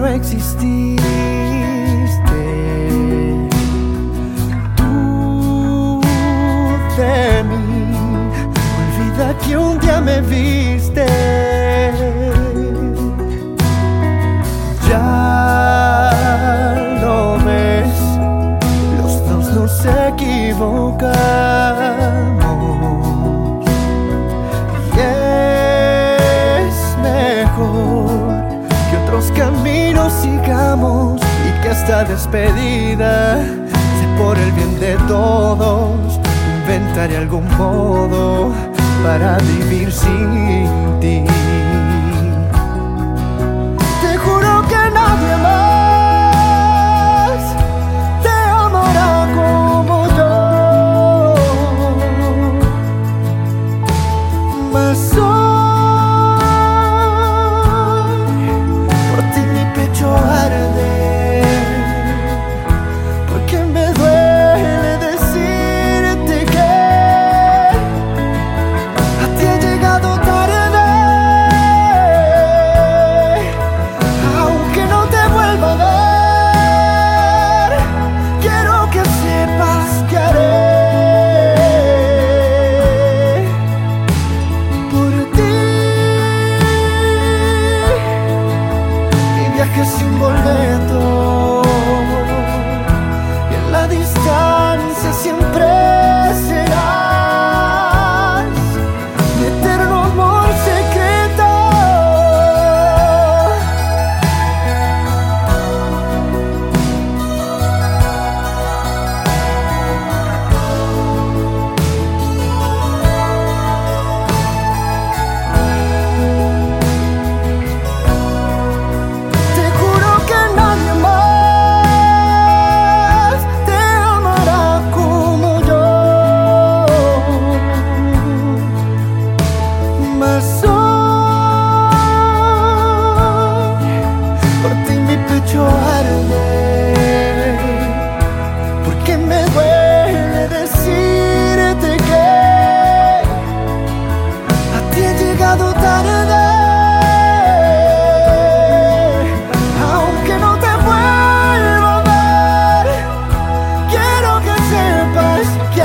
no exististe. Tú de mí, olvida que un día me viste. Ya lo ves, los dos nos equivocamos. Y es mejor que otros caminos nos sigamos y que esta despedida sea por el bien de todos. Inventaré algún modo para vivir sin ti.